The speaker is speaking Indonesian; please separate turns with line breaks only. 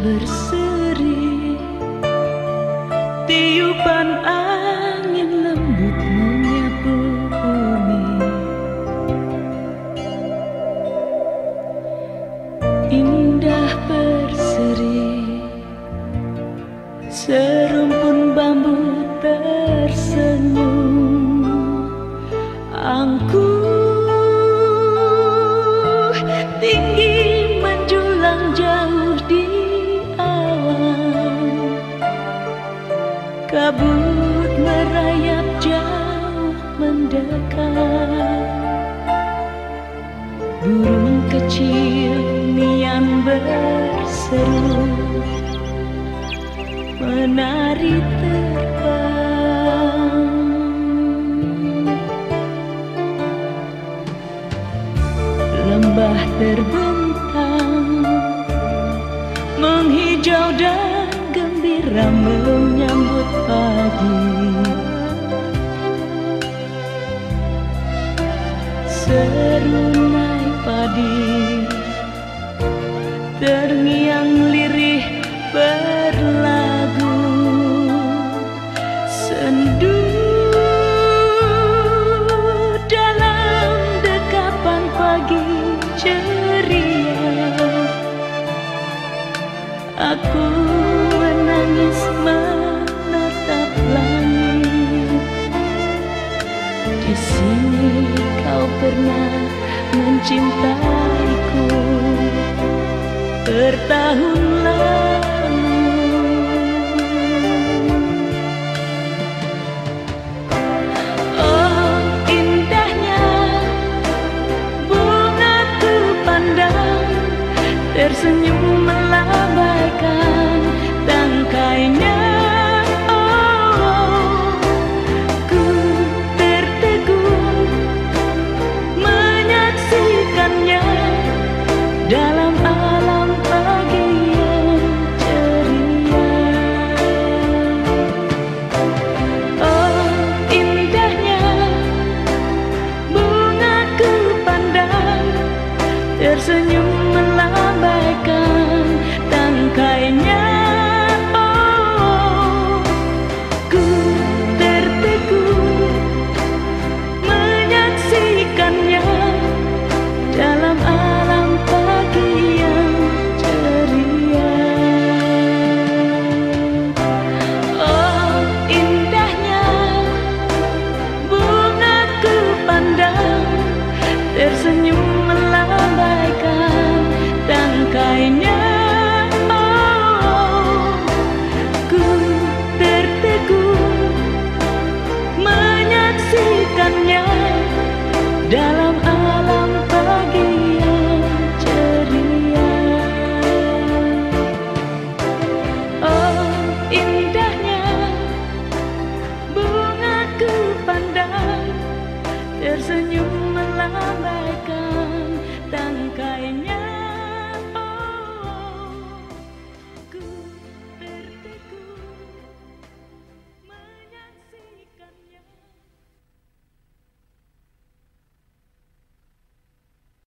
berseri. Tiupan angin lembut menyapu bumi. Indah berseri. Serumpun terbentang. Menghijau dan gembira menyambut pagi. Serunai padi. Terngiang lirih berlagu. Sendu dalam dekapan pagi. ceria Aku menangis menatap langit. Di sini kau pernah mencintaiku. Bertahun lalu You.